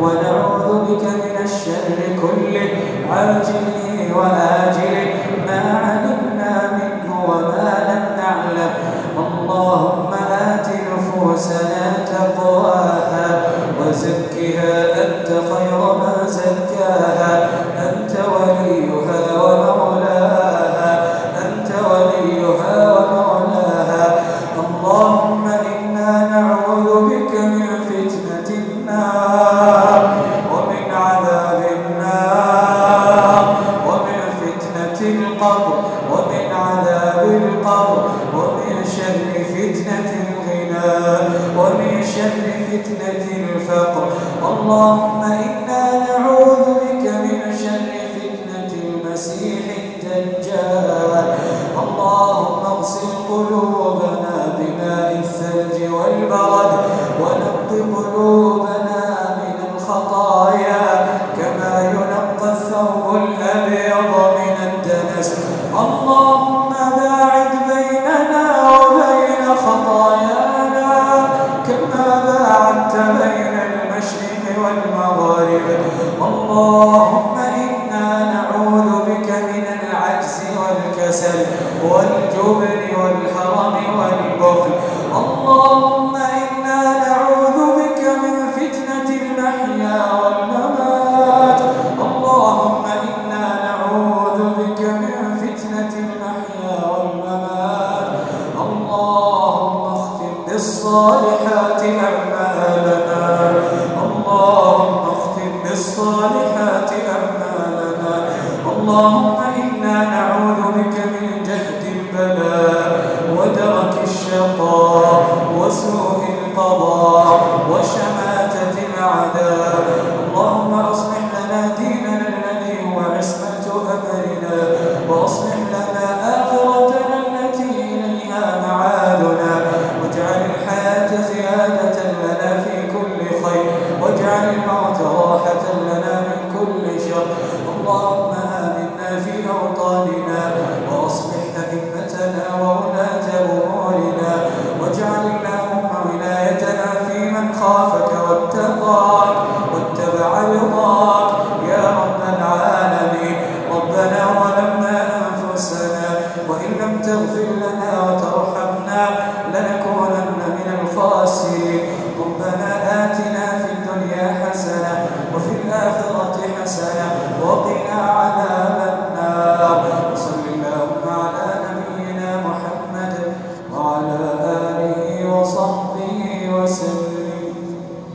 ونعوذ بك من الشر كله. عاجله وآجله شر فتنة. الفقر اللهم إنا نعوذ بك من شر فتنة المسيح الدجال. اللهم اغسل قلوبنا بماء الثلج والبرد. ونق والكسل والجبن والحرم والبخل. اللهم إنا نعوذ بك من فتنة المحيا والممات. اللهم إنا نعوذ بك من فتنة المحيا والممات. اللهم اختم بالصالحات أعمالنا. اللهم اختم بالصالحات أعمالنا. اللهم نعوذ بك